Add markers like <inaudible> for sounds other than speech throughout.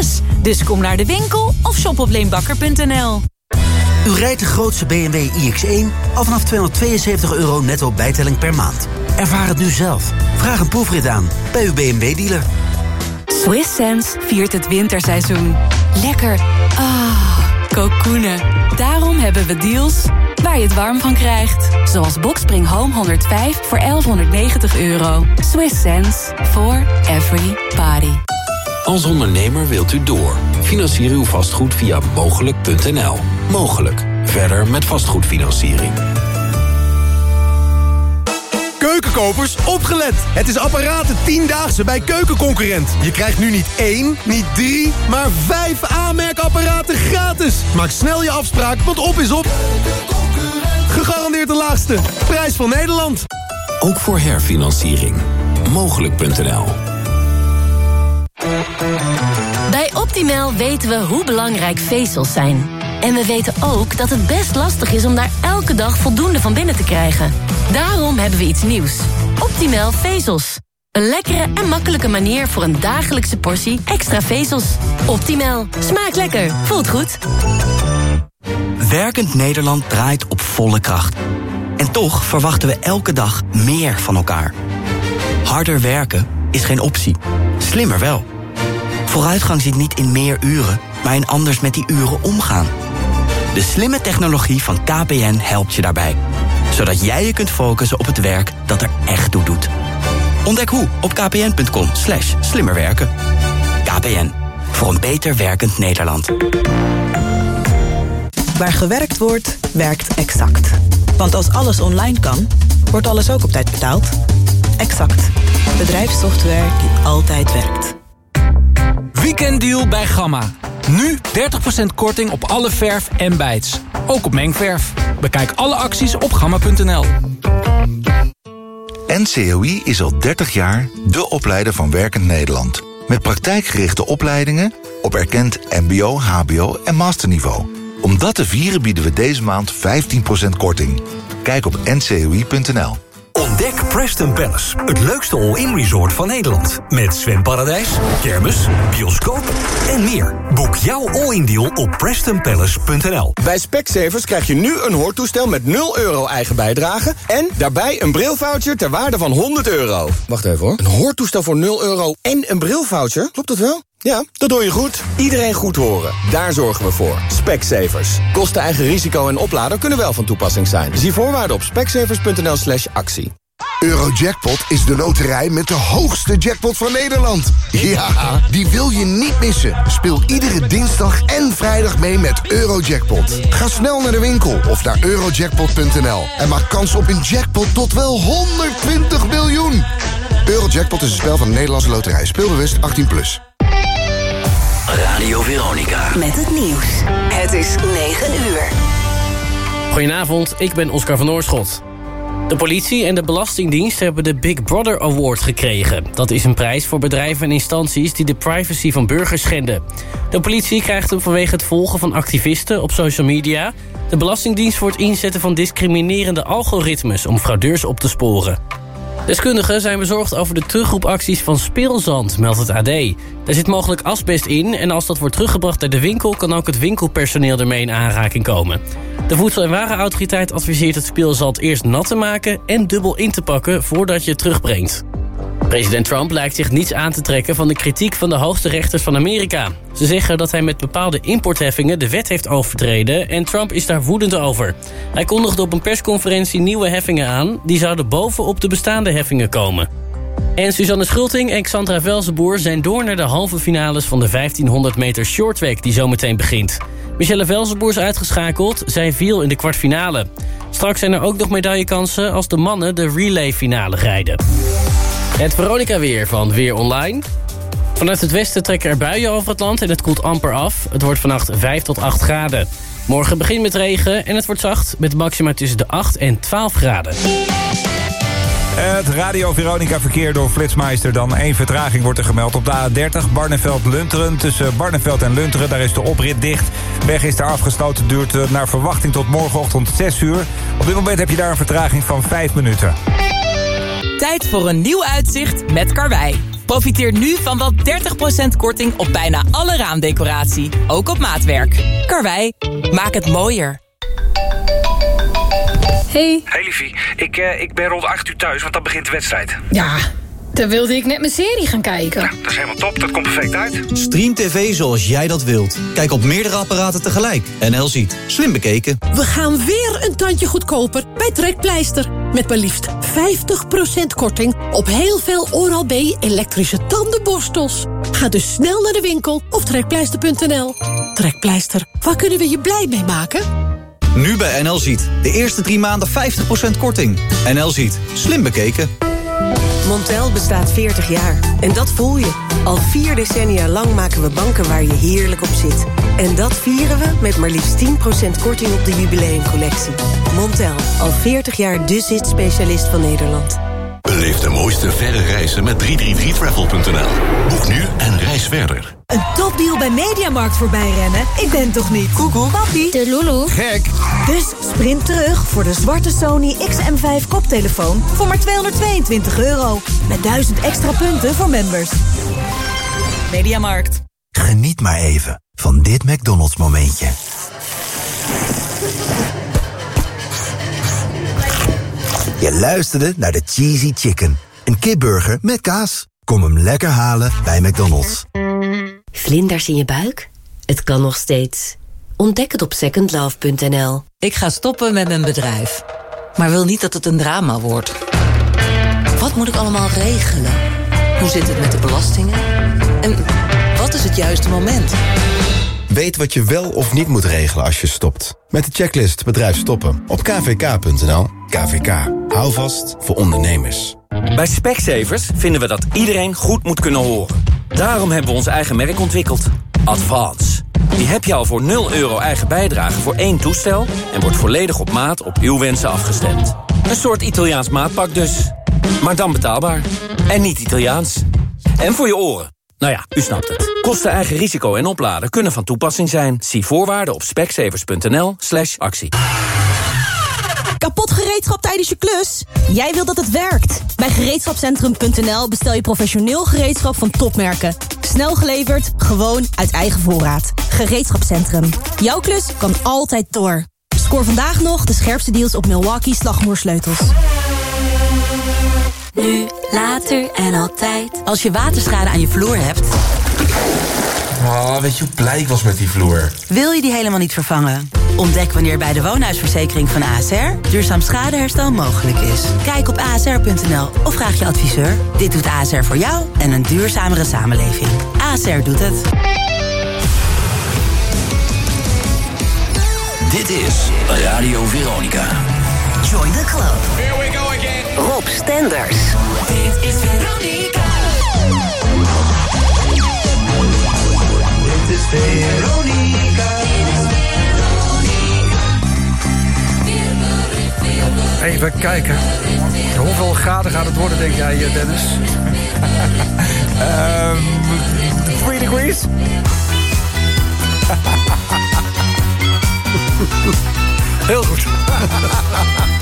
alles. Dus kom naar de winkel of shop op leenbakker.nl. U rijdt de grootste BMW iX1 al vanaf 272 euro netto bijtelling per maand. Ervaar het nu zelf. Vraag een proefrit aan bij uw BMW-dealer. Swiss Sense viert het winterseizoen. Lekker. Ah, oh, Daarom hebben we deals waar je het warm van krijgt. Zoals Boxspring Home 105 voor 1190 euro. Swiss sense for every party. Als ondernemer wilt u door. Financier uw vastgoed via mogelijk.nl. Mogelijk. Verder met vastgoedfinanciering. Keukenkopers, opgelet! Het is apparaten 10-daagse bij Keukenconcurrent. Je krijgt nu niet één, niet drie, maar vijf aanmerkapparaten gratis. Maak snel je afspraak, want op is op. Gegarandeerd de laagste. Prijs van Nederland. Ook voor herfinanciering. Mogelijk.nl Bij Optimal weten we hoe belangrijk vezels zijn. En we weten ook dat het best lastig is om daar elke dag voldoende van binnen te krijgen. Daarom hebben we iets nieuws. Optimal vezels. Een lekkere en makkelijke manier voor een dagelijkse portie extra vezels. Optimal. Smaakt lekker. Voelt goed. Werkend Nederland draait op volle kracht. En toch verwachten we elke dag meer van elkaar. Harder werken is geen optie. Slimmer wel. Vooruitgang zit niet in meer uren, maar in anders met die uren omgaan. De slimme technologie van KPN helpt je daarbij. Zodat jij je kunt focussen op het werk dat er echt toe doet. Ontdek hoe op kpn.com slash slimmerwerken. KPN, voor een beter werkend Nederland. Waar gewerkt wordt, werkt Exact. Want als alles online kan, wordt alles ook op tijd betaald. Exact. Bedrijfssoftware die altijd werkt. Weekenddeal bij Gamma. Nu 30% korting op alle verf en bijts. Ook op mengverf. Bekijk alle acties op gamma.nl. NCOI is al 30 jaar de opleider van Werkend Nederland. Met praktijkgerichte opleidingen op erkend mbo, hbo en masterniveau. Om dat te vieren bieden we deze maand 15% korting. Kijk op ncoi.nl. Ontdek Preston Palace, het leukste all-in resort van Nederland. Met zwemparadijs, kermis, bioscoop en meer. Boek jouw all-in deal op prestonpalace.nl. Bij Specsavers krijg je nu een hoortoestel met 0 euro eigen bijdrage... en daarbij een brilvoucher ter waarde van 100 euro. Wacht even hoor. Een hoortoestel voor 0 euro en een brilvoucher? Klopt dat wel? Ja, dat doe je goed. Iedereen goed horen. Daar zorgen we voor. Specsavers. Kosten eigen risico en oplader kunnen wel van toepassing zijn. Zie voorwaarden op specsavers.nl slash actie. Eurojackpot is de loterij met de hoogste jackpot van Nederland. Ja, die wil je niet missen. Speel iedere dinsdag en vrijdag mee met Eurojackpot. Ga snel naar de winkel of naar eurojackpot.nl. En maak kans op een jackpot tot wel 120 miljoen. Eurojackpot is een spel van de Nederlandse loterij. Speelbewust 18+. Plus. Radio Veronica. Met het nieuws. Het is 9 uur. Goedenavond, ik ben Oscar van Oorschot. De politie en de Belastingdienst hebben de Big Brother Award gekregen. Dat is een prijs voor bedrijven en instanties die de privacy van burgers schenden. De politie krijgt hem vanwege het volgen van activisten op social media. De Belastingdienst voor het inzetten van discriminerende algoritmes om fraudeurs op te sporen. Deskundigen zijn bezorgd over de terugroepacties van speelzand, meldt het AD. Er zit mogelijk asbest in en als dat wordt teruggebracht naar de winkel... kan ook het winkelpersoneel ermee in aanraking komen. De Voedsel- en Warenautoriteit adviseert het speelzand eerst nat te maken... en dubbel in te pakken voordat je het terugbrengt. President Trump lijkt zich niets aan te trekken van de kritiek van de hoogste rechters van Amerika. Ze zeggen dat hij met bepaalde importheffingen de wet heeft overtreden en Trump is daar woedend over. Hij kondigde op een persconferentie nieuwe heffingen aan, die zouden bovenop de bestaande heffingen komen. En Suzanne Schulting en Xandra Velzenboer zijn door naar de halve finales van de 1500 meter shorttrack die zometeen begint. Michelle Velzenboer is uitgeschakeld, zij viel in de kwartfinale. Straks zijn er ook nog medaillekansen als de mannen de relay-finale rijden. Het Veronica-weer van Weer Online. Vanuit het westen trekken er buien over het land en het koelt amper af. Het wordt vannacht 5 tot 8 graden. Morgen begint met regen en het wordt zacht met maxima tussen de 8 en 12 graden. Het Radio Veronica verkeer door Flitsmeister dan. één vertraging wordt er gemeld op de A30 Barneveld-Lunteren. Tussen Barneveld en Lunteren, daar is de oprit dicht. Weg is daar afgesloten, duurt eh, naar verwachting tot morgenochtend 6 uur. Op dit moment heb je daar een vertraging van 5 minuten. Tijd voor een nieuw uitzicht met Karwei. Profiteer nu van wel 30% korting op bijna alle raamdecoratie. Ook op maatwerk. Karwei, maak het mooier. Hey. Hey liefie, ik, uh, ik ben rond 8 uur thuis, want dan begint de wedstrijd. Ja, dan wilde ik net mijn serie gaan kijken. Ja, dat is helemaal top, dat komt perfect uit. Stream TV zoals jij dat wilt. Kijk op meerdere apparaten tegelijk. NL ziet. Slim bekeken. We gaan weer een tandje goedkoper bij Trekpleister. Met maar liefst 50% korting op heel veel Oral-B elektrische tandenborstels. Ga dus snel naar de winkel of trekpleister.nl. Trekpleister, waar kunnen we je blij mee maken? Nu bij NL Ziet. De eerste drie maanden 50% korting. NL Ziet. Slim bekeken. Montel bestaat 40 jaar. En dat voel je. Al vier decennia lang maken we banken waar je heerlijk op zit. En dat vieren we met maar liefst 10% korting op de jubileumcollectie. Montel. Al 40 jaar de zit-specialist van Nederland. Beleef de mooiste verre reizen met 333travel.nl. Boek nu en reis verder. Een topdeal bij Mediamarkt voorbij rennen? Ik ben toch niet? Koekoek. Papi. De Lulu. Gek. Dus sprint terug voor de zwarte Sony XM5 koptelefoon voor maar 222 euro. Met 1000 extra punten voor members. Mediamarkt. Geniet maar even van dit McDonald's momentje. Je luisterde naar de Cheesy Chicken. Een kipburger met kaas. Kom hem lekker halen bij McDonald's. Vlinders in je buik? Het kan nog steeds. Ontdek het op secondlove.nl. Ik ga stoppen met mijn bedrijf. Maar wil niet dat het een drama wordt. Wat moet ik allemaal regelen? Hoe zit het met de belastingen? En wat is het juiste moment? Weet wat je wel of niet moet regelen als je stopt. Met de checklist Bedrijf Stoppen op kvk.nl. KVK. Hou vast voor ondernemers. Bij Specsavers vinden we dat iedereen goed moet kunnen horen. Daarom hebben we ons eigen merk ontwikkeld. Advance. Die heb je al voor 0 euro eigen bijdrage voor één toestel... en wordt volledig op maat op uw wensen afgestemd. Een soort Italiaans maatpak dus. Maar dan betaalbaar. En niet Italiaans. En voor je oren. Nou ja, u snapt het. Kosten eigen risico en opladen kunnen van toepassing zijn. Zie voorwaarden op specsavers.nl slash actie. Kapot gereedschap tijdens je klus? Jij wilt dat het werkt. Bij gereedschapcentrum.nl bestel je professioneel gereedschap van topmerken. Snel geleverd, gewoon uit eigen voorraad. Gereedschapcentrum. Jouw klus kan altijd door. Scoor vandaag nog de scherpste deals op Milwaukee slagmoersleutels. Nu, later en altijd. Als je waterschade aan je vloer hebt... Oh, weet je hoe blij ik was met die vloer? Wil je die helemaal niet vervangen? Ontdek wanneer bij de woonhuisverzekering van ASR... duurzaam schadeherstel mogelijk is. Kijk op asr.nl of vraag je adviseur. Dit doet ASR voor jou en een duurzamere samenleving. ASR doet het. Dit is Radio Veronica. Join the club. Here we go again. Rob Stenders. Dit is Veronica. Dit is Veronica. Even kijken. Hoeveel graden gaat het worden, denk jij, eh, Dennis? um, <laughs> three degrees? Heel goed. <laughs>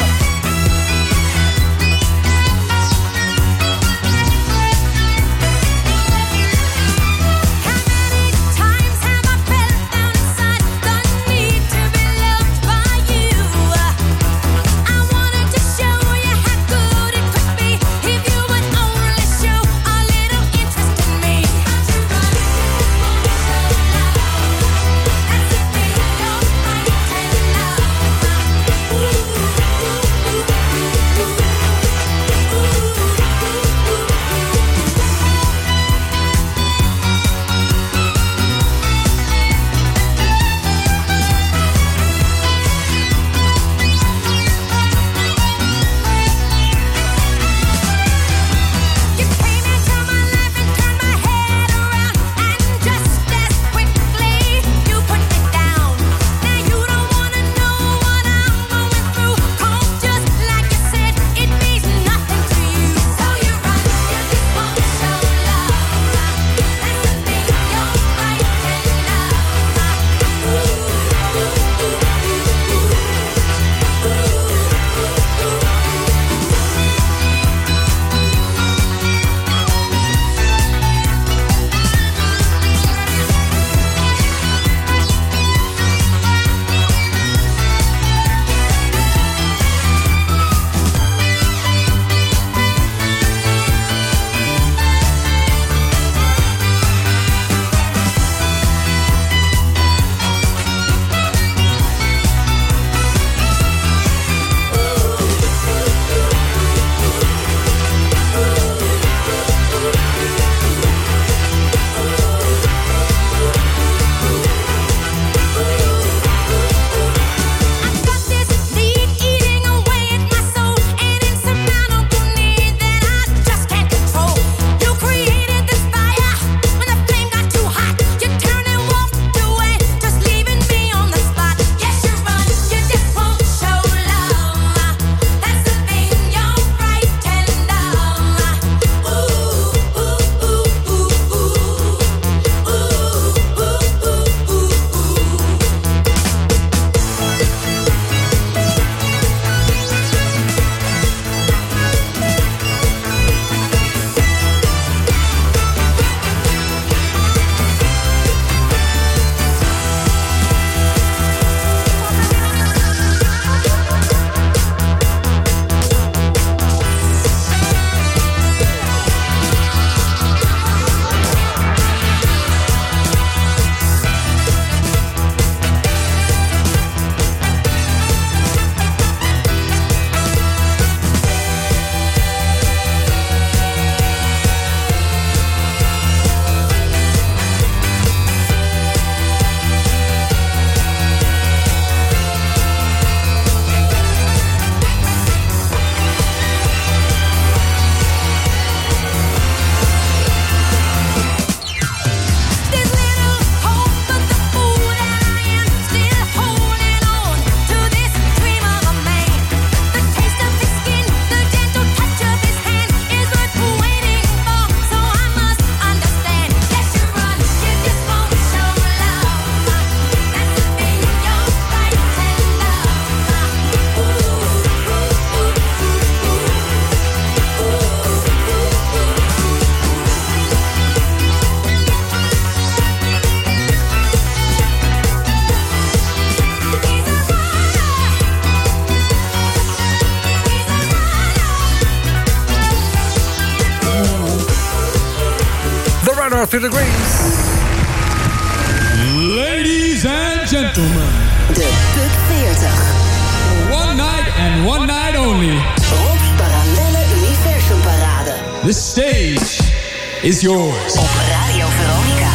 is yours. Op Radio Veronica.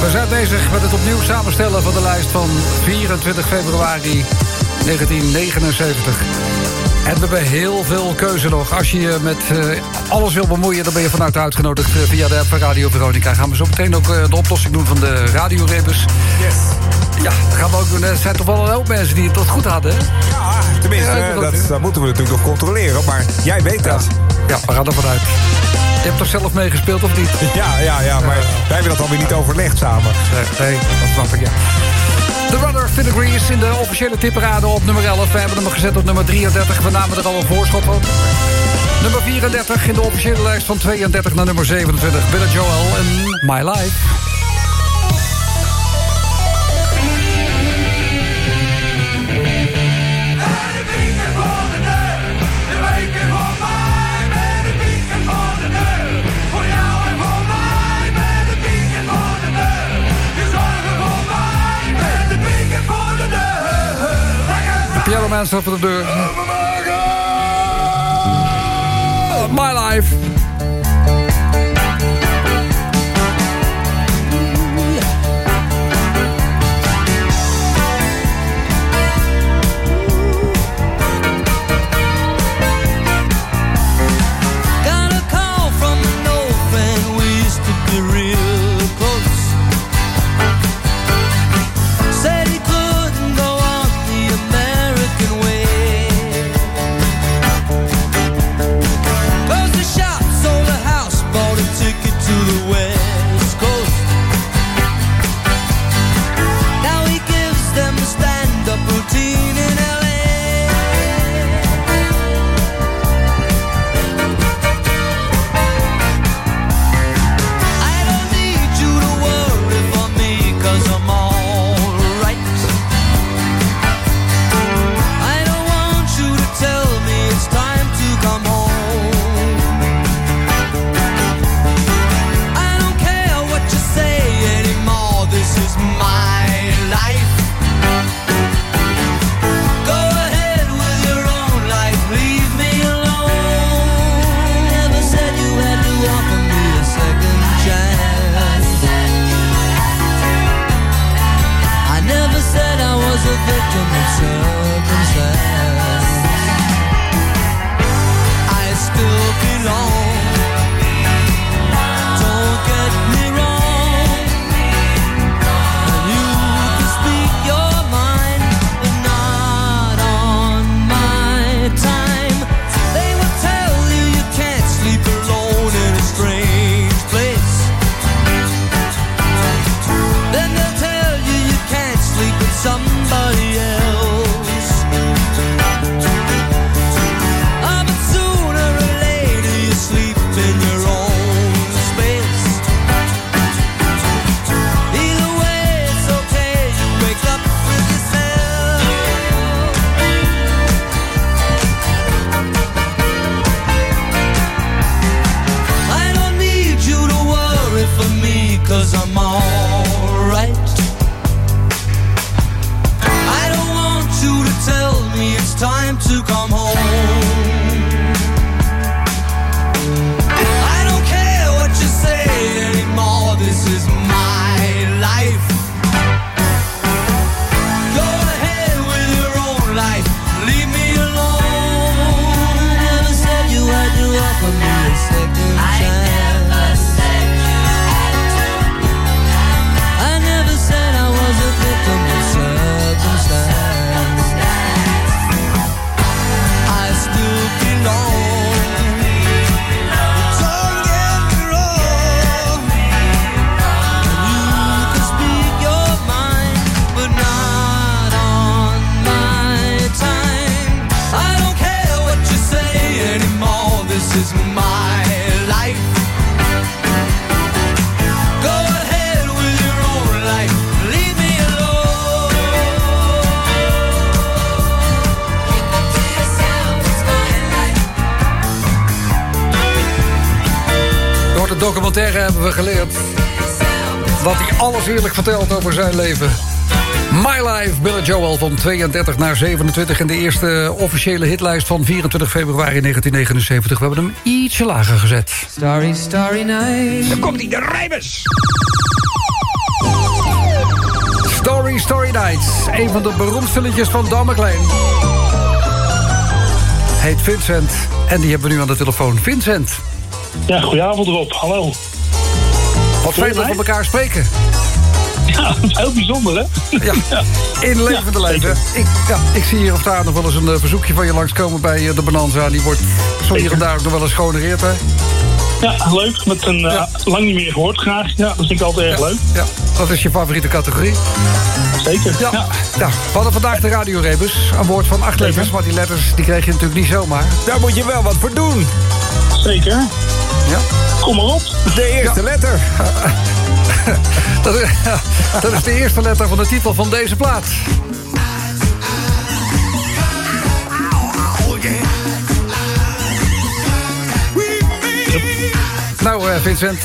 We zijn bezig met het opnieuw samenstellen van de lijst van 24 februari 1979. En we hebben heel veel keuze nog. Als je je met uh, alles wil bemoeien, dan ben je van harte uitgenodigd uh, via de app van Radio Veronica. Gaan we zo meteen ook uh, de oplossing doen van de radiorebus. Yes. Ja, dat gaan we ook doen. Er zijn toch wel een hoop mensen die het tot goed hadden. Ja, tenminste, ja, dat, dat, moeten we natuurlijk nog controleren. Maar jij weet dat. Ja, we gaan ervan uit. Je hebt toch zelf meegespeeld, of niet? Ja, ja, ja, maar wij hebben dat alweer niet overlegd samen. Nee, dat snap ik, ja. The Runner of Degrees in de officiële tipperade op nummer 11. We hebben hem gezet op nummer 33. We namen er al een voorschot van. Nummer 34 in de officiële lijst van 32 naar nummer 27. Billy Joel en My Life. Piano Man staat voor de deur. My life. Documentaire hebben we geleerd... dat hij alles eerlijk vertelt over zijn leven. My Life, Billy Joel van 32 naar 27... in de eerste officiële hitlijst van 24 februari 1979. We hebben hem ietsje lager gezet. Starry, starry night. Dan komt hij, de rijbus! Story Story Nights. Een van de beroemdste liedjes van Don McLean. Heet Vincent. En die hebben we nu aan de telefoon. Vincent. Ja, goedenavond Rob. Hallo. Wat fijn dat we elkaar spreken. Ja, heel bijzonder, hè? Ja, <laughs> in levende leven. Ik, ja, ik zie hier of daar nog wel eens een uh, verzoekje van je langskomen bij uh, de Bonanza. Die wordt zo hier en daar ook nog wel eens gehonoreerd, hè? Ja, leuk. Met een uh, lang niet meer gehoord graag. Ja, dat vind ik altijd erg ja, leuk. Ja, dat is je favoriete categorie. Zeker, ja. ja. ja. We hadden vandaag de radiorebus. Een woord van acht letters, maar die letters die kreeg je natuurlijk niet zomaar. Daar moet je wel wat voor doen. Zeker. Ja. Kom maar op. De eerste letter. <laughs> dat, is, <laughs> dat is de eerste letter van de titel van deze plaat. Nou, uh, Vincent.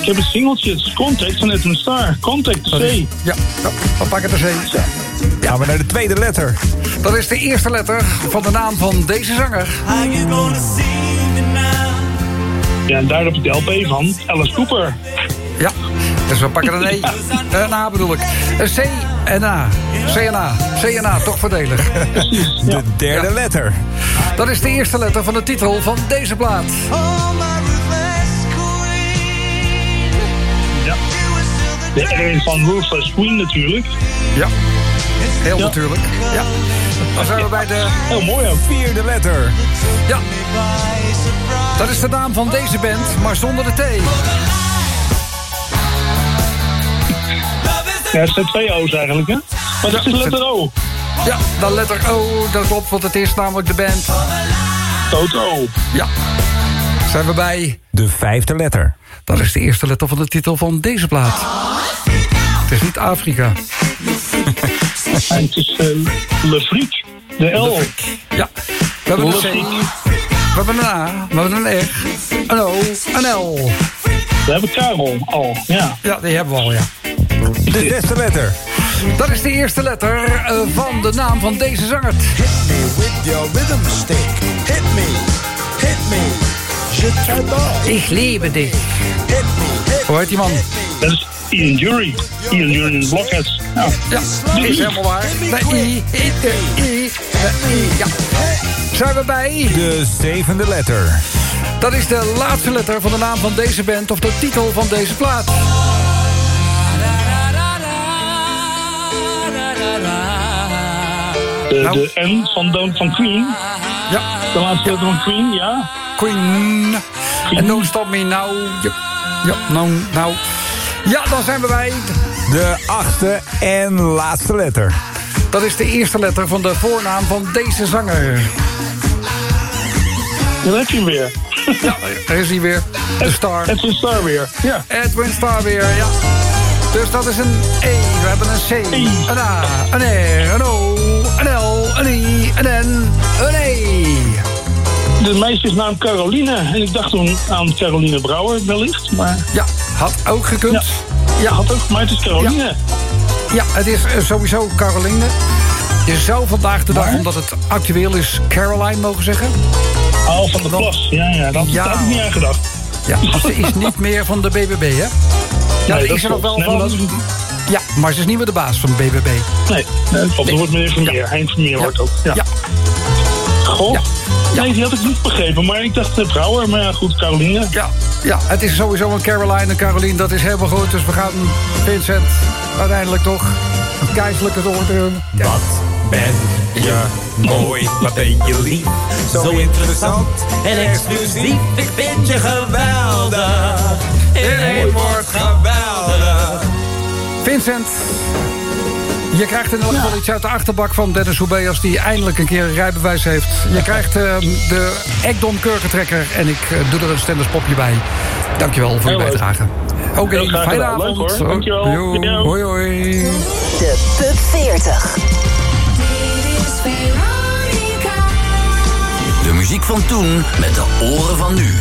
Ik heb een singeltje. Het is Contact van Edwin Star. Contact, de C. Ja, ja, we pakken de C. Ja. Ja, maar naar de tweede letter. Dat is de eerste letter van de naam van deze zanger. Ja, en daar heb ik de LP van. Alice Cooper. Ja, dus we pakken een E. <laughs> Een A bedoel ik. Een C en A. C en A. C en A, toch voordelig. <laughs> Precies. De derde ja. letter. Dat is de eerste letter van de titel van deze plaat. Ja. De R van Ruthless Queen natuurlijk. Ja. Heel ja. natuurlijk. Ja. Dan zijn we bij de... Heel mooi. Vierde letter. Ja. Dat is de naam van deze band, maar zonder de T. Ja, het zijn twee O's eigenlijk, hè? Maar dat is de letter O. Ja, de letter O, dat klopt, want het is namelijk de band... Toto. Ja. Zijn we bij... De vijfde letter. Dat is de eerste letter van de titel van deze plaat. Het is niet Afrika. Het is uh, Le Friek. De L. Ja. We hebben een C. We hebben een A. We hebben een R. Een O. Een L. We hebben Karel al, ja. Ja, die hebben we al, ja. De zesde letter. Dat is de eerste letter uh, van de naam van deze zanger. Hit me with your rhythm stick. Hit me, hit me. Je t'adore. Ik liebe dich. Hit me, hit Hoe heet die man? Dat is Ian Jury. Ian Jury in de Blockheads. Ja, ja dat is helemaal waar. De I, I, de I, de I, ja. Zijn we bij? De zevende letter. Dat is de laatste letter van de naam van deze band... of de titel van deze plaat. De, nou. de N van, Don't van Queen. Ja. De laatste letter van Queen, ja. Queen. Queen. En Don't Stop Me Now. Ja, ja nou, nou. Ja, dan zijn we bij... De achtste en laatste letter. Dat is de eerste letter van de voornaam van deze zanger. Dan heb je hem weer. Ja, daar is hij weer. De Star. Edwin Star weer, ja. Edwin Star weer, ja. Dus dat is een E, we hebben een C, e. een A, een R, een O, een L, een I, een N, een E. De meisjesnaam Caroline. En ik dacht toen aan Caroline Brouwer wellicht. Maar... Ja, had ook gekund. Ja, ja had ook, maar het is Caroline. Ja, ja het is sowieso Caroline. Je zou vandaag de dag, omdat het actueel is, Caroline mogen zeggen. Oh, van de klas. Ja, ja, dat, ja. had ik niet aan gedacht. Ja, ze is niet meer van de BBB, hè? Ja, nee, is er nog wel nee, van... Dat. Ja, maar ze is niet meer de baas van de BBB. Nee, nee. Er wordt meneer Vermeer. Ja. Hein Vermeer wordt ook. Ja. ja. Ja. Nee, die had ik niet begrepen. Maar ik dacht uh, Brouwer. Maar ja, goed, Caroline. Ja, ja, het is sowieso een Caroline en Caroline. Dat is helemaal goed. Dus we gaan Vincent uiteindelijk toch een keizerlijke oordeel. Ja. Wat ben je mooi, wat ben je lief. Zo, Zo interessant en exclusief. Ik vind je geweldig. Iedereen wordt geweldig. Vincent, je krijgt in ieder geval ja. iets uit de achterbak van Dennis Hoebeers... die eindelijk een keer een rijbewijs heeft. Je krijgt uh, de Ekdom kurkentrekker en ik uh, doe er een stenderspopje bij. Dankjewel voor je bijdrage. Oké, okay, fijne avond. Leuk, hoor. Dankjewel. Jo, hoi, hoi. De Pub 40. De muziek van toen met de oren van nu.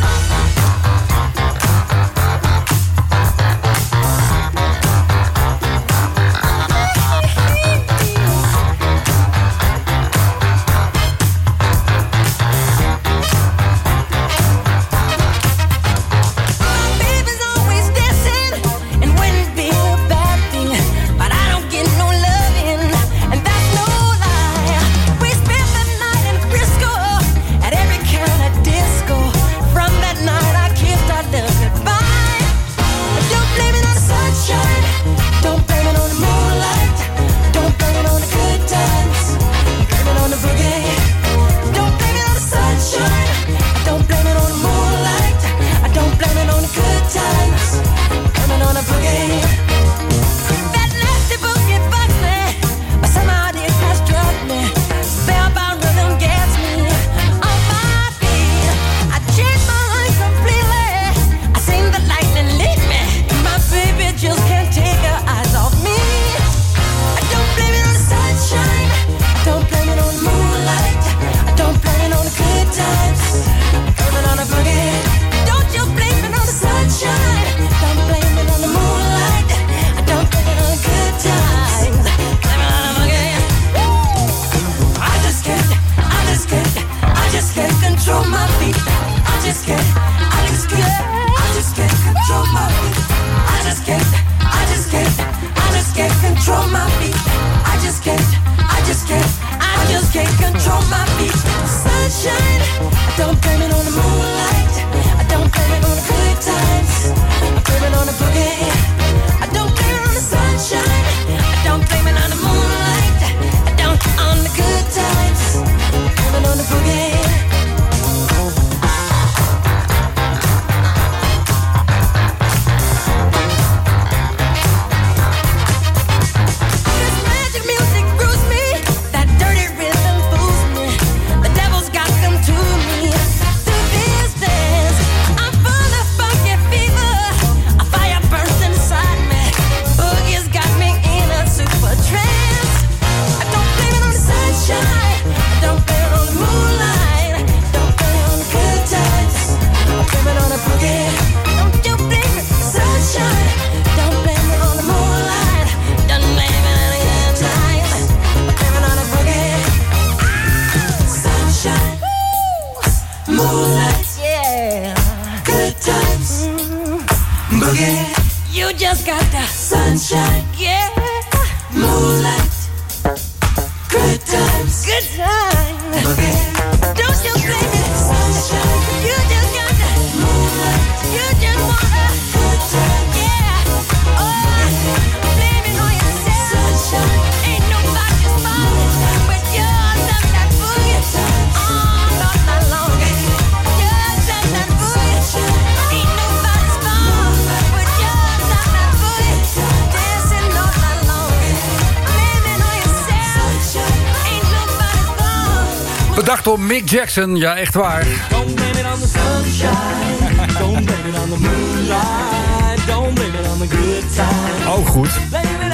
Jackson, ja echt waar. Don't blame it on the sunshine. Don't blame it on the moonlight. Don't blame it on the good times. Ook goed.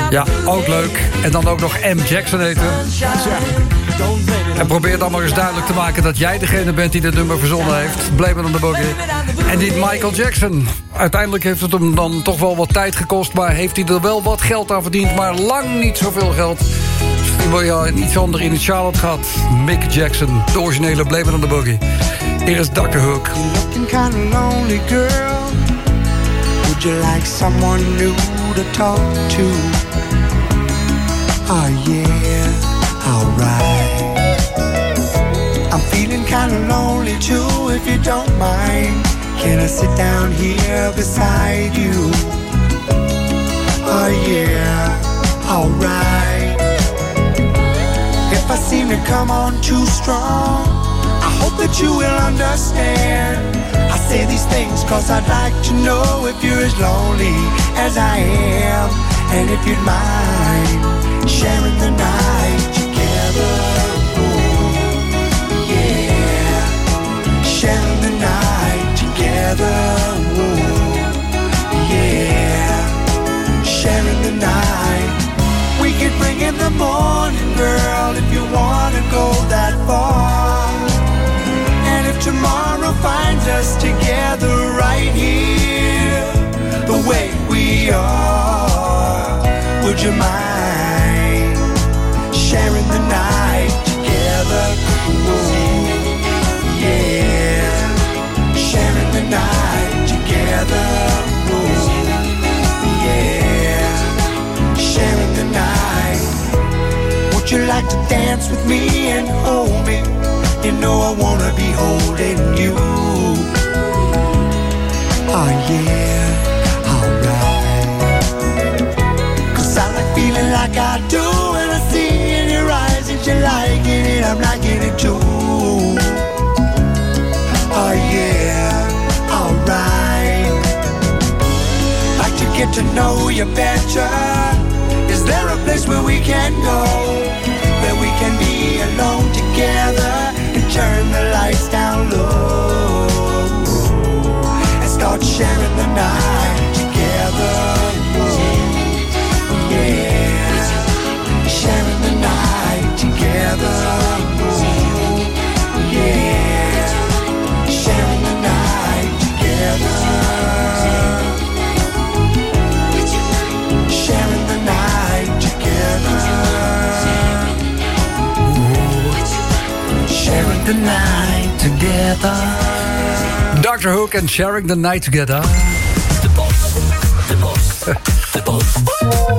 Ja, ook leuk. En dan ook nog M. Jackson eten. En probeer dan maar eens duidelijk te maken... dat jij degene bent die dit nummer verzonnen heeft. Blame it on the boogie. En niet Michael Jackson. Uiteindelijk heeft het hem dan toch wel wat tijd gekost... maar heeft hij er wel wat geld aan verdiend... maar lang niet zoveel geld. Die ja, een iets ander initiaal had gehad. Mick Jackson, de originele Blame on the boogie. Hier is Dr. Hook. Would you like someone new to talk to? Oh, yeah, alright. I'm feeling kind of lonely too, if you don't mind. Can I sit down here beside you? Oh, yeah, alright. If I seem to come on too strong, I hope that you will understand. I say these things cause I'd like to know if you're as lonely as I am. And if you'd mind sharing the night together. Ooh, yeah. Sharing the night together. Ooh, yeah. Sharing the night. We could bring in the morning, girl, if you wanna go that far. And if tomorrow finds us together right here, the way we are, would you mind sharing the night together? Ooh, together. Yeah, sharing the night. Would you like to dance with me and hold me? You know I wanna be holding to know you better. Is there a place where we can go? Where we can be alone together and turn the lights down low and start sharing the night together. Ooh, yeah, sharing the night together. The night together. Dr. Hook en Sharing the Night Together. In de <laughs>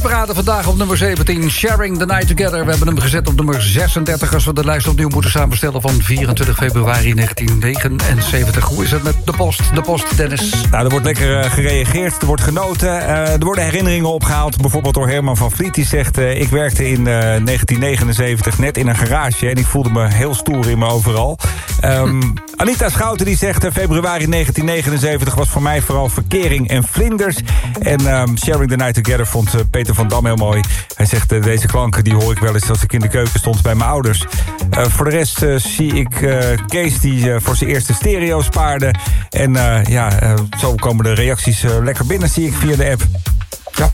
tipperaden vandaag op nummer 17, Sharing the Night Together. We hebben hem gezet op nummer 36... als we de lijst opnieuw moeten samenstellen van 24 februari 1979. Hoe is het met de post? De post, Dennis? Nou, er wordt lekker eh, gereageerd, er wordt genoten. eh, er worden herinneringen opgehaald. Bijvoorbeeld door Herman van Vliet. Die zegt, eh, ik werkte in eh, 1979 net in een garage... en ik voelde me heel stoer in me overal. Ehm, <laughs> Anita Schouten die zegt, februari 1979 was voor mij vooral verkering en vlinders. En ehm, Sharing the Night Together vond eh, Van Dam heel mooi. Hij zegt, eh, deze klanken die hoor ik wel eens als ik in de keuken stond bij mijn ouders. Eh, voor de rest eh, zie ik Kees die voor zijn eerste stereo spaarde. En ja, zo komen de reacties lekker binnen, zie ik via de app. Ja.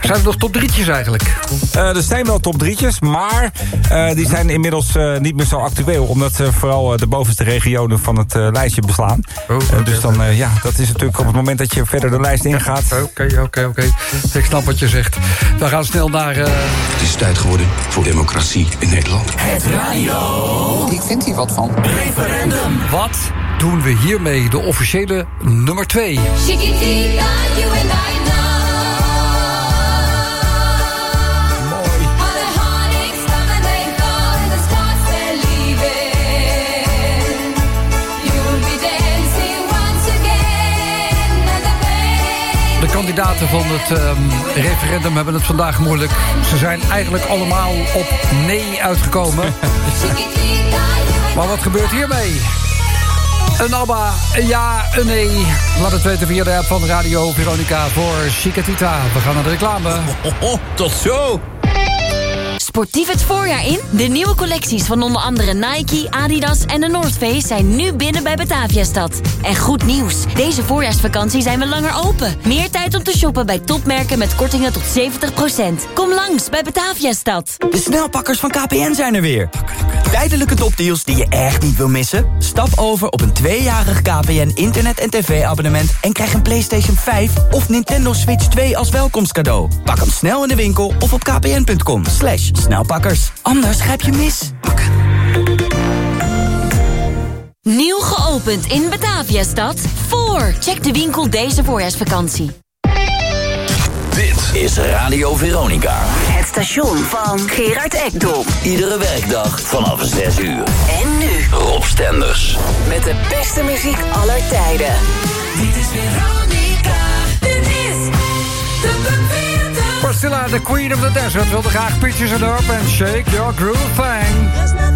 Zijn er nog top drietjes eigenlijk? Eh, er zijn wel top drietjes, maar eh, die zijn inmiddels eh, niet meer zo actueel. Omdat ze vooral de bovenste regionen van het eh, lijstje beslaan. Oh, dus dan, eh, ja, dat is natuurlijk op het moment dat je verder de lijst ingaat. Oké, oké, oké. Ik snap wat je zegt. We gaan snel naar... eh, Het is tijd geworden voor democratie in Nederland. Het radio. Ik vind hier wat van. Referendum. Wat doen we hiermee? De officiële nummer 2. Kandidaten van het ehm, referendum hebben het vandaag moeilijk. Ze zijn eigenlijk allemaal op nee uitgekomen. <laughs> Maar wat gebeurt hiermee? Een ABBA, een ja, een nee. Laat het weten via de app van Radio Veronica voor Chiquitita. We gaan naar de reclame. <laughs> tot zo! Sportief het voorjaar in? De nieuwe collecties van onder andere Nike, Adidas en de North Face zijn nu binnen bij Bataviastad. En goed nieuws, deze voorjaarsvakantie zijn we langer open. Meer tijd om te shoppen bij topmerken met kortingen tot 70%. Kom langs bij Bataviastad. De snelpakkers van KPN zijn er weer. Tijdelijke topdeals die je echt niet wil missen? Stap over op een tweejarig KPN internet- en tv-abonnement... en krijg een PlayStation 5 of Nintendo Switch 2 als welkomstcadeau. Pak hem snel in de winkel of op kpn.com. Slash snelpakkers. Anders grijp je mis. Nieuw geopend in Bataviastad. Voor. Check de winkel deze voorjaarsvakantie. Dit is Radio Veronica. Het station van Gerard Ekdom. Iedere werkdag vanaf 6 uur. En nu Rob Stenders. met de beste muziek aller tijden. Dit is Veronica. Priscilla, the queen of the desert, wilde graag and Herb en Shake Your Groove Thing.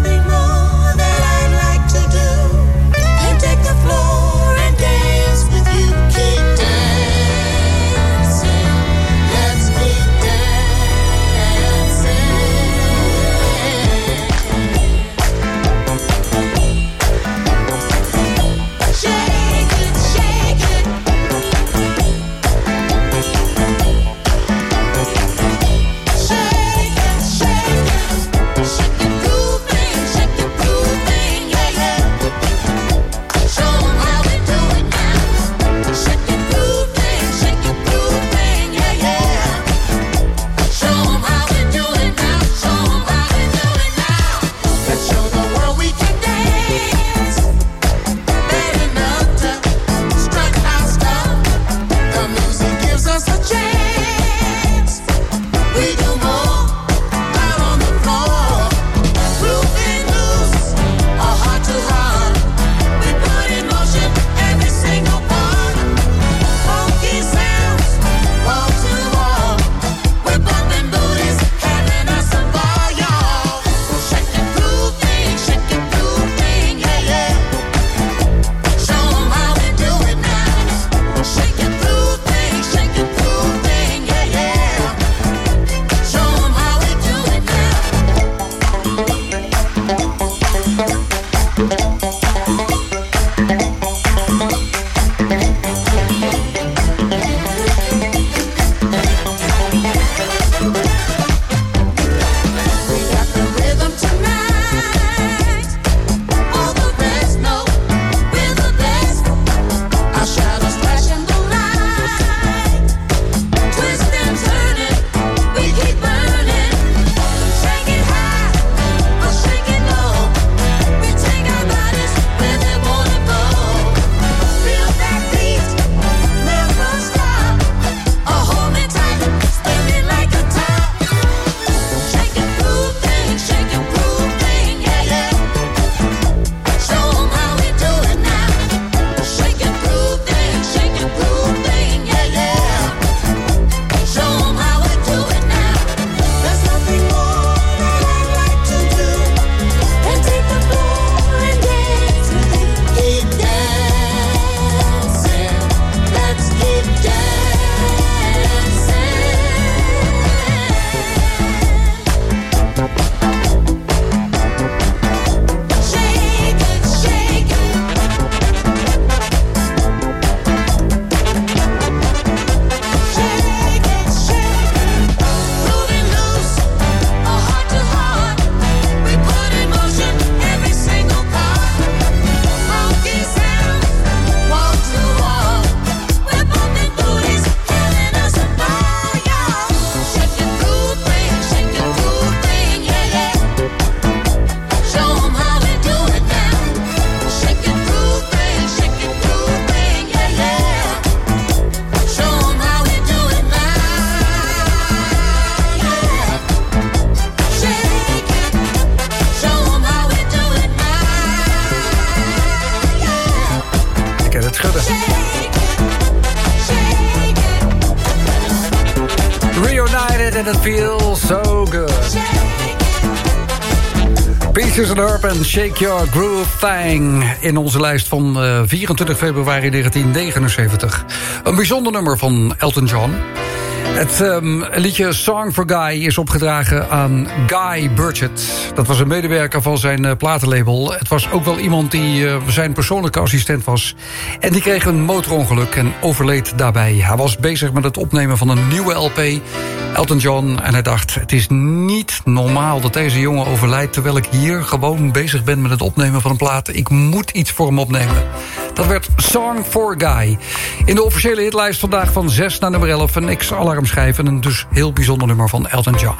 And it feels so good. Pieces and Herb en Shake Your Groove Thing... in onze lijst van uh, 24 februari 1979. Een bijzonder nummer van Elton John. Het um, liedje Song for Guy is opgedragen aan Guy Burchett. Dat was een medewerker van zijn uh, platenlabel. Het was ook wel iemand die uh, zijn persoonlijke assistent was. En die kreeg een motorongeluk en overleed daarbij. Hij was bezig met het opnemen van een nieuwe LP, Elton John. En hij dacht, het is niet normaal dat deze jongen overlijdt... terwijl ik hier gewoon bezig ben met het opnemen van een plaat. Ik moet iets voor hem opnemen. Dat werd Song for Guy. In de officiële hitlijst vandaag van 6 naar nummer 11... een X-alarmschijf en een dus heel bijzonder nummer van Elton John.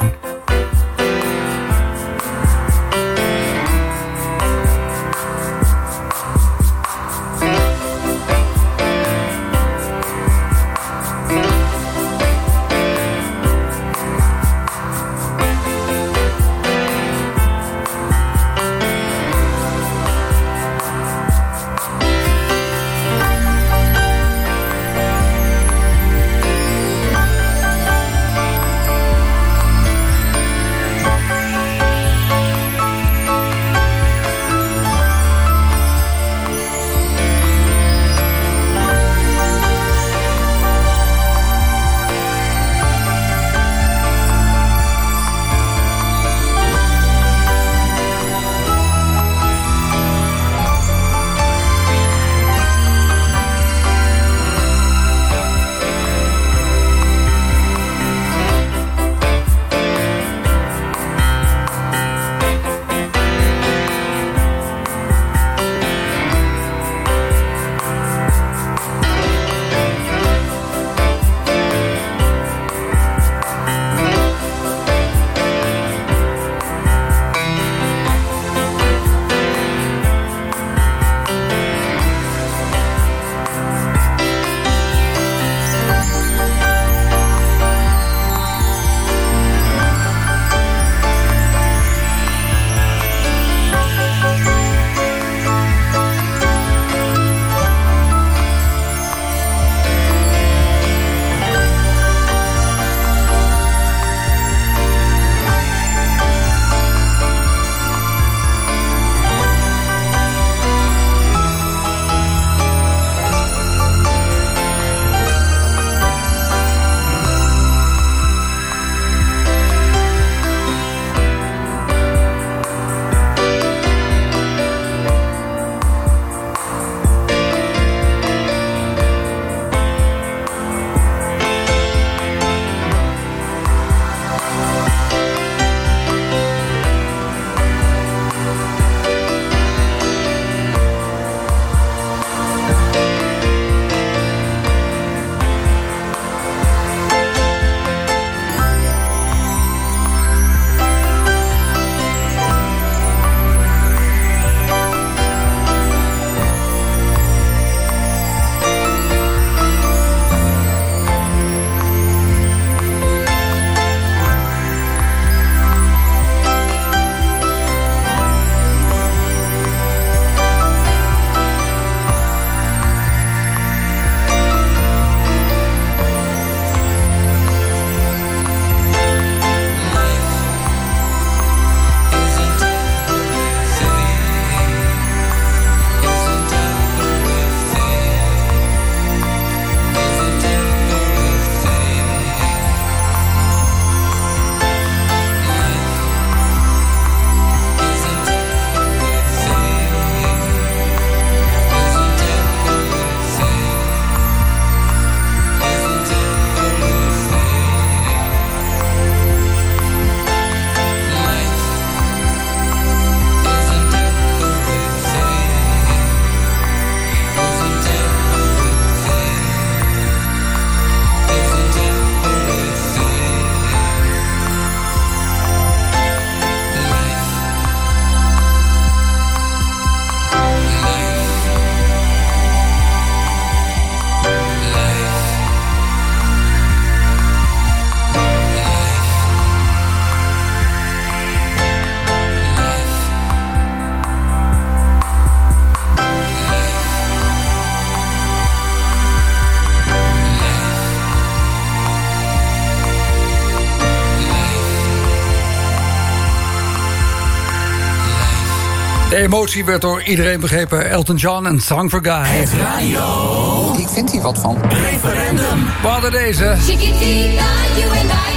Emotie werd door iedereen begrepen. Elton John en Song for Guy. Het radio. Ik vind hier wat van. Referendum. We hadden deze. Chiquitita, you and I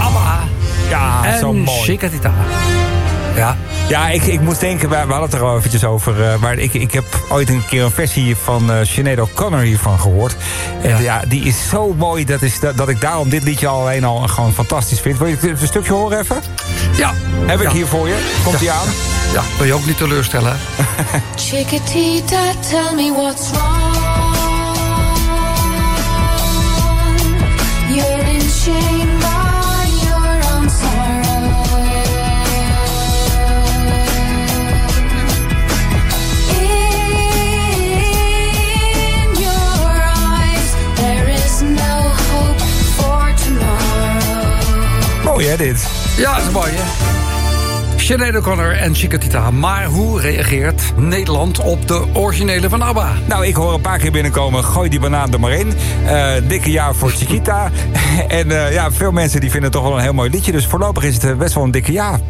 ABBA. Ja, en zo mooi. Chiquitita. Ja. Ja, ik, ik moest denken, we, we hadden het er al eventjes over. eh, maar ik, ik heb ooit een keer een versie van eh Sinead O'Connor hiervan gehoord. En ja. die is zo mooi dat, is, dat, dat ik daarom dit liedje alleen al gewoon fantastisch vind. Wil je het een stukje horen even? Ja. Heb ik Ja. hier voor je? Komt Ja. hij aan? Ja, wil je ook niet teleurstellen. <laughs> hè? Chiquitita, tell me what's wrong. You're in shame Mooi hè, dit? Ja, dat is mooi, hè? Sinead O'Connor en Chiquitita. Maar hoe reageert Nederland op de originele van ABBA? Nou, ik hoor een paar keer binnenkomen, gooi die banaan er maar in. Eh, dikke jaar voor Chiquita. <laughs> en eh, ja, veel mensen die vinden het toch wel een heel mooi liedje. Dus voorlopig is het eh, best wel een dikke ja.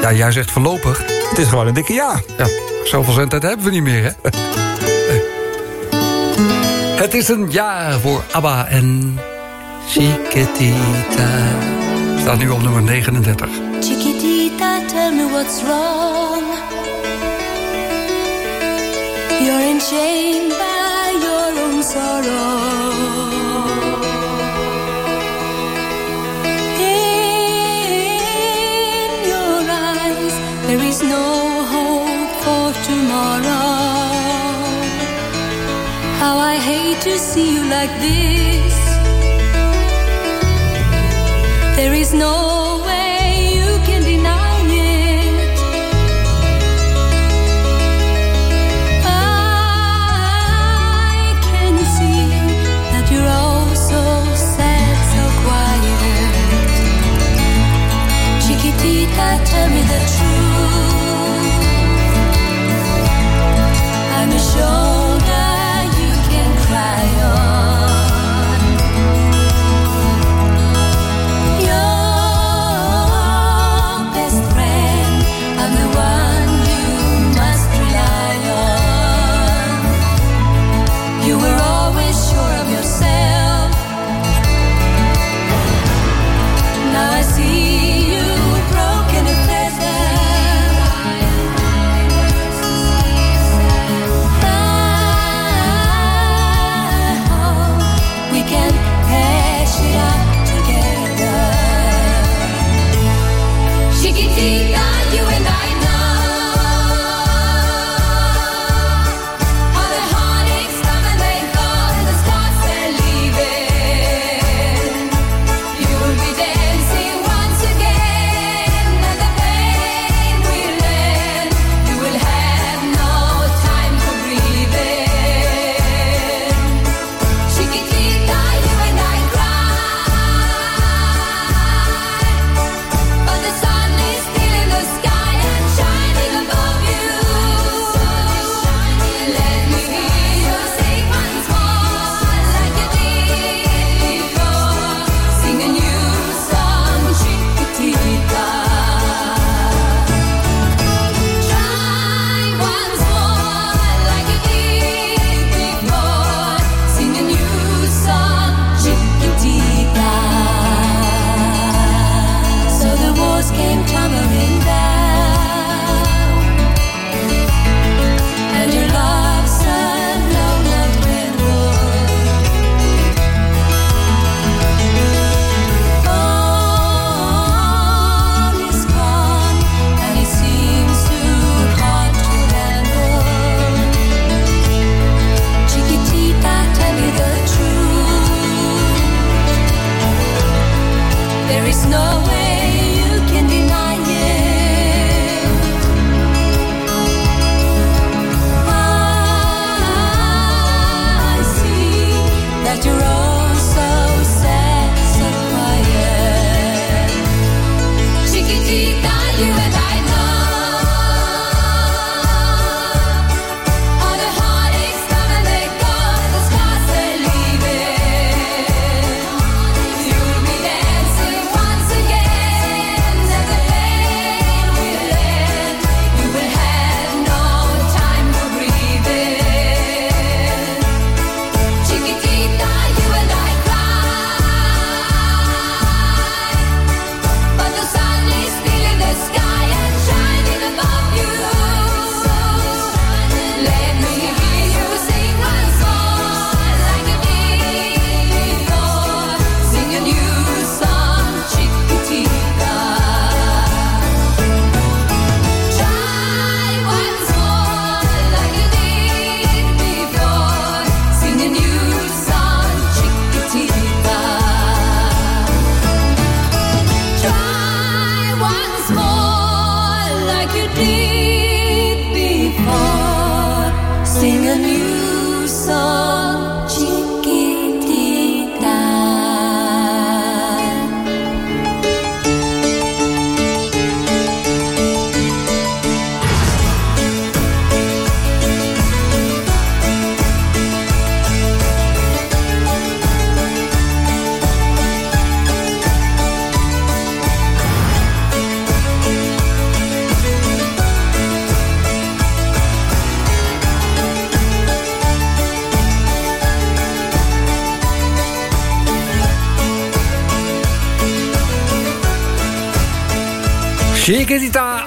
Ja, jij zegt voorlopig. Het is gewoon een dikke ja. Ja, zoveel zendtijd hebben we niet meer, hè? <laughs> Het is een jaar voor ABBA en Chiquitita. Staat nu op nummer 39. Chiquitita, tell me what's wrong. You're in shame by your own sorrow. There is no hope for tomorrow. How I hate to see you like this. There is no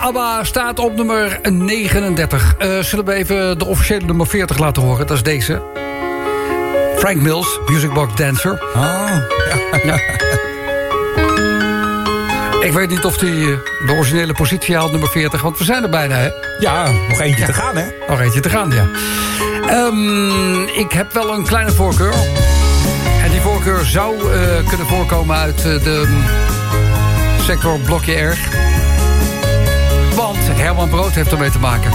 ABBA staat op nummer 39. Eh, zullen we even de officiële nummer 40 laten horen? Dat is deze. Frank Mills, Music Box Dancer. Oh, ja. <laughs> Ik weet niet of hij eh, de originele positie haalt, nummer 40. Want we zijn er bijna, hè? Ja, nog eentje te gaan, hè? Nog eentje te gaan, ja. Ehm, ik heb wel een kleine voorkeur. En die voorkeur zou eh, kunnen voorkomen uit de mm, sector Blokje Erg. Herman Brood heeft ermee te maken.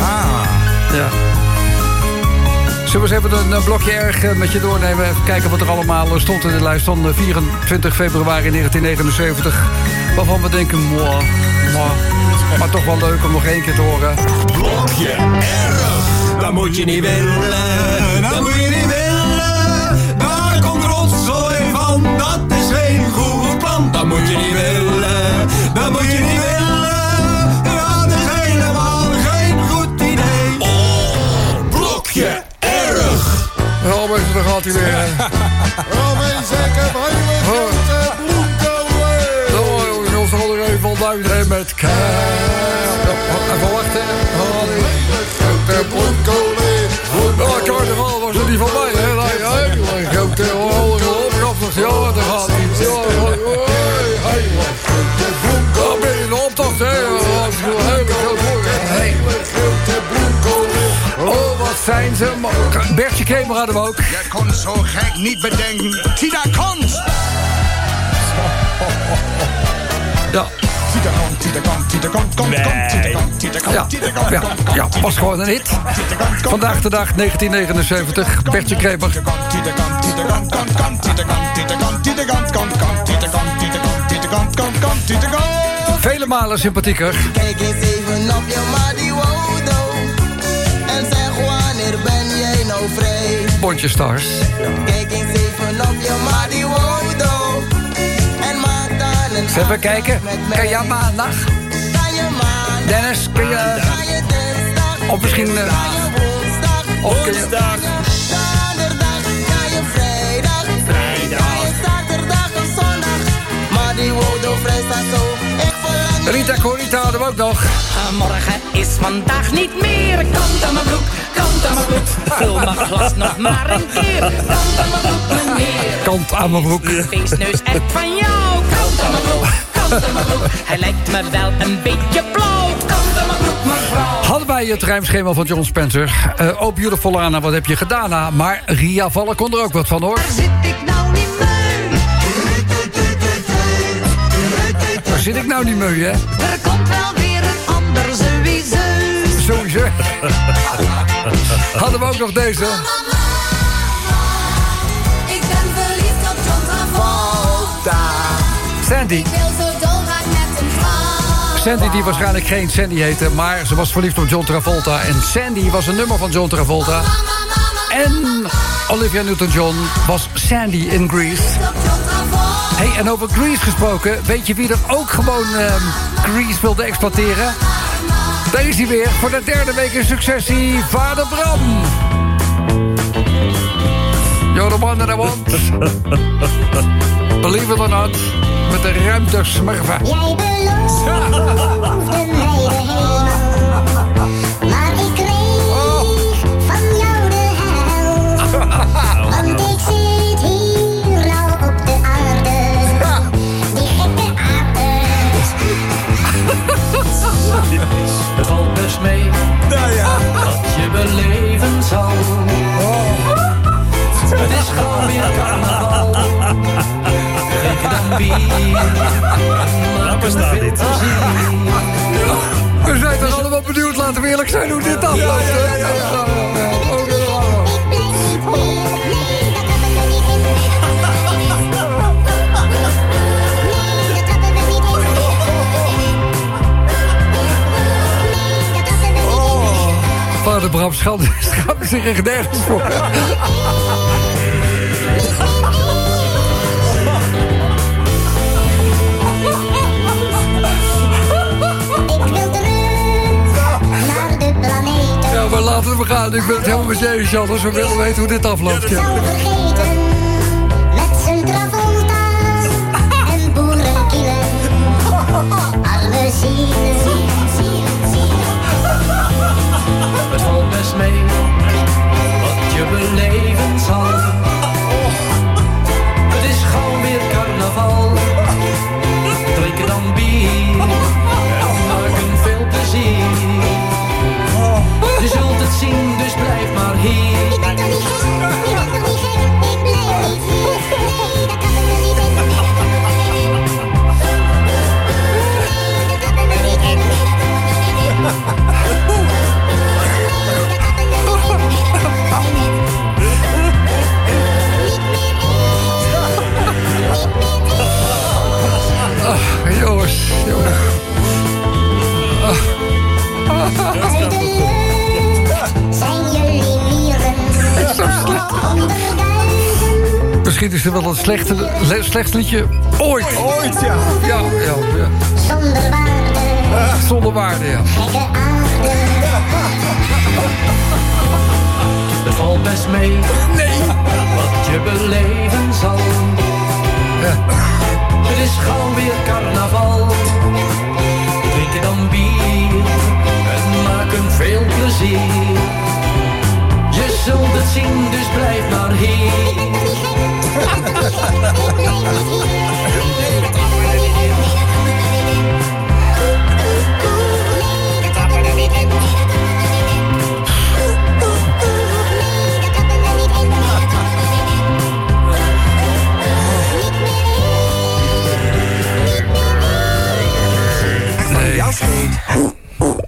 Ah. Ja. Zullen we eens even een eh, blokje erg eh, met je doornemen? Even kijken wat er allemaal eh, stond in de lijst van eh, 24 februari 1979. Waarvan we denken, mooi, maar toch wel leuk om nog één keer te horen. Blokje erg, dat moet je niet willen, dat moet je niet willen. Gaat hij weer. <laughs> Oh, ik heb hele grote bloemkolen. Jongens, zal er even van duidelijk met k. Even wachten. Die grote bloemkolen. Ja, carnaval was er niet van mij, zijn ze. Bertje Kremer hadden we ook. Je kon zo gek niet bedenken. Tida komt. Ja. Tida komt, tida komt, tida komt, komt, komt, tida komt, tida Ja, ja, was gewoon een hit. Vandaag de dag 1979, Bertje Kremer. tida komt, tida komt, komt, komt, tida komt, tida komt, tida komt, komt, komt, tida komt, tida komt, tida komt, komt, komt, tida komt. Vele malen sympathieker. Kijk eens even op je vrij. Bontje Stars. Kijk eens even op je Madiodo En maak dan een Even kijken. Kan je maandag? Kan je maandag? Dennis, kun je... Kan je dinsdag? Of misschien... Kan je woensdag? of kun je... Donderdag Kan je vrijdag. Vrijdag. Kan je zaterdag of zondag? Madiodo vrijdag zo Rita Corita hadden we ook nog. Morgen is vandaag niet meer. Kant aan mijn broek, kant aan mijn broek. Vul mijn glas nog maar een keer. Kant aan mijn broek, meneer. Kant aan mijn broek. Feestneus echt van jou. Kant aan mijn broek, kant aan mijn broek. Hij lijkt me wel een beetje blauw. Kant aan mijn broek, mevrouw. Hadden wij het rijmschema van John Spencer. Eh oh, beautiful Anna, wat heb je gedaan? Maar Ria Vallen kon er ook wat van, hoor. Zit ik nou niet mee? Zit ik nou niet mee, hè? Er komt wel weer een ander sowieso. Sowieso. Hadden we ook nog deze. Ik ben verliefd op John Travolta. Sandy. Ik wil zo dolgraag met hem trouwen. Sandy die waarschijnlijk geen Sandy heette, maar ze was verliefd op John Travolta. En Sandy was een nummer van John Travolta. En Olivia Newton-John was Sandy in Grease. Hey, en over Grease gesproken, weet je wie er ook gewoon ehm, Grease wilde exploiteren? Daar is hij weer, voor de derde week in successie, Vader Bram. You're the one that I want. <laughs> Believe it or not, met de ruimtesmurfen. Jij beloofde <laughs> carnaval. Drink dan bier. Waar bestaat dit? We duidelijk zijn hoe dit afloopt. Ja, ja, we. Vader Bram schaamt <laughs> zich echt nergens voor. Laten we gaan. Ik ben het helemaal met je eens, Jannes. We willen weten hoe dit afloopt. Ja. Het slechte, le- slechtste liedje ooit. Ooit, ja. Ja, ja, ja. zonder waarde. Zonder waarde, ja. Gekke aarde. Het valt best mee Nee. wat je beleven zal. Het is gewoon weer carnaval. Drinken dan bier en maken veel plezier. Zult het zien, dus blijf maar hier. Nee.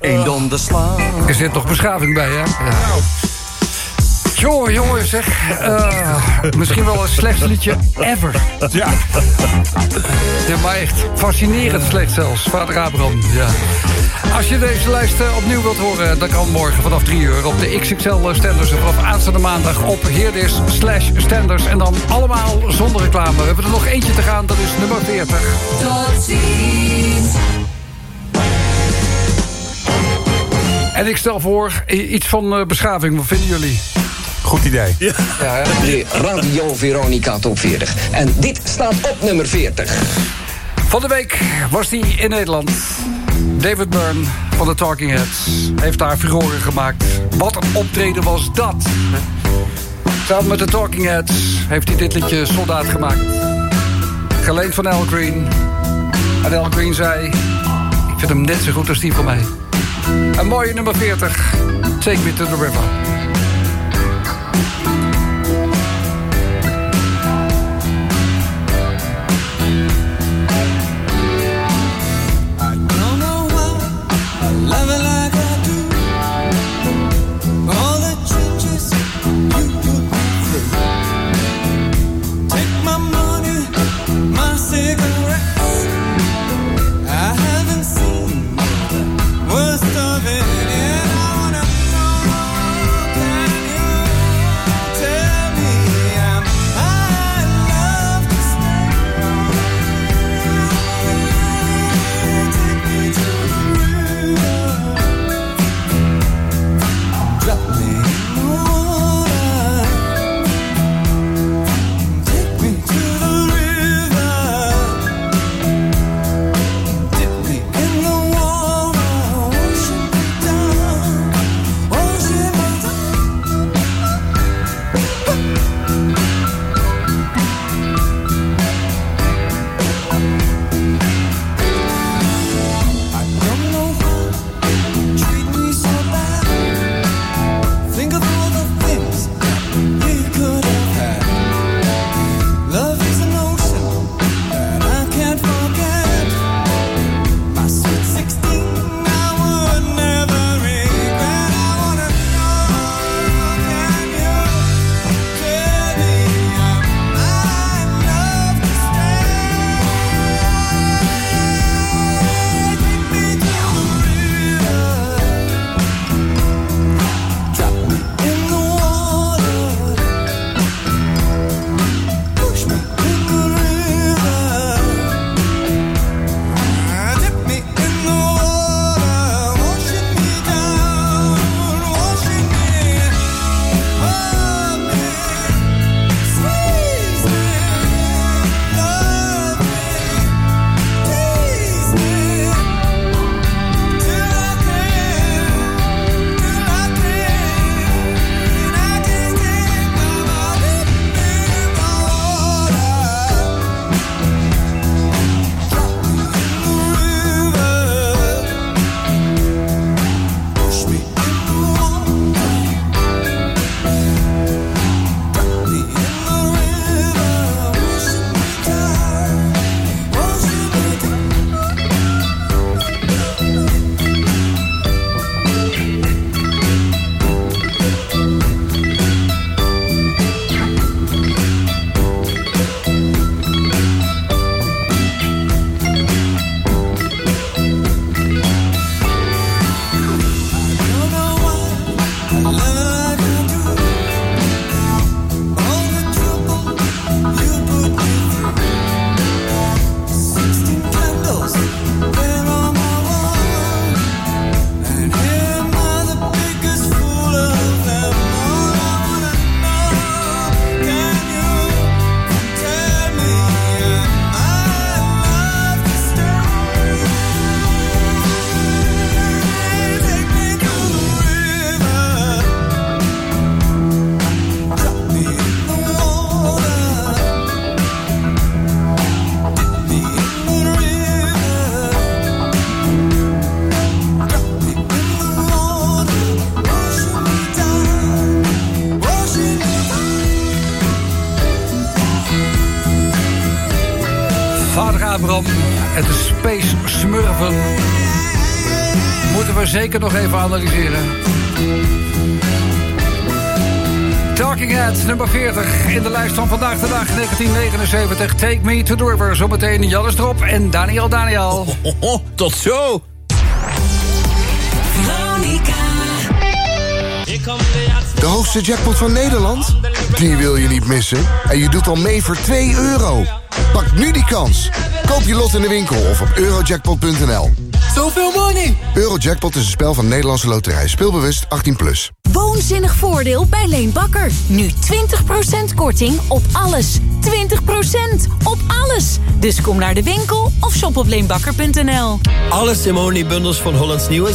Eén donderslag. Er zit nog beschaving bij, hè? Ja. Jongen, jongen, zeg. Eh, misschien wel het slechtste liedje ever. Ja. Ja, maar echt fascinerend slecht zelfs. Vader Abraham, ja. Als je deze lijst eh, opnieuw wilt horen, dan kan morgen vanaf 3 uur op de XXL Standards. En vanaf aanstaande maandag op Heerdis slash Standards. En dan allemaal zonder reclame. We hebben er nog eentje te gaan, dat is nummer 40. Tot ziens. En ik stel voor iets van eh, beschaving. Wat vinden jullie? Goed idee. Ja, hè? De Radio Veronica Top 40. En dit staat op nummer 40. Van de week was hij in Nederland. David Byrne van de Talking Heads heeft daar furoren gemaakt. Wat een optreden was dat. Samen met de Talking Heads heeft hij dit liedje Soldaat gemaakt. Geleend van Al Green. En Al Green zei... Ik vind hem net zo goed als die van mij. Een mooie nummer 40. Take me to the river. Zeker nog even analyseren. Talking Heads, nummer 40 in de lijst van vandaag de dag 1979. Take Me to the River. Zometeen Jannes Drop en Daniel Daniel. tot zo! De hoogste jackpot van Nederland? Die wil je niet missen. En je doet al mee voor 2 euro. Pak nu die kans. Koop je lot in de winkel of op eurojackpot.nl. Zoveel money! Eurojackpot is een spel van Nederlandse Loterij. Speelbewust 18+. Plus. Woonzinnig voordeel bij Leen Bakker. Nu 20% korting op alles. 20% op alles. Dus kom naar de winkel of shop op leenbakker.nl. Alle Simone-bundels van Hollands Nieuwe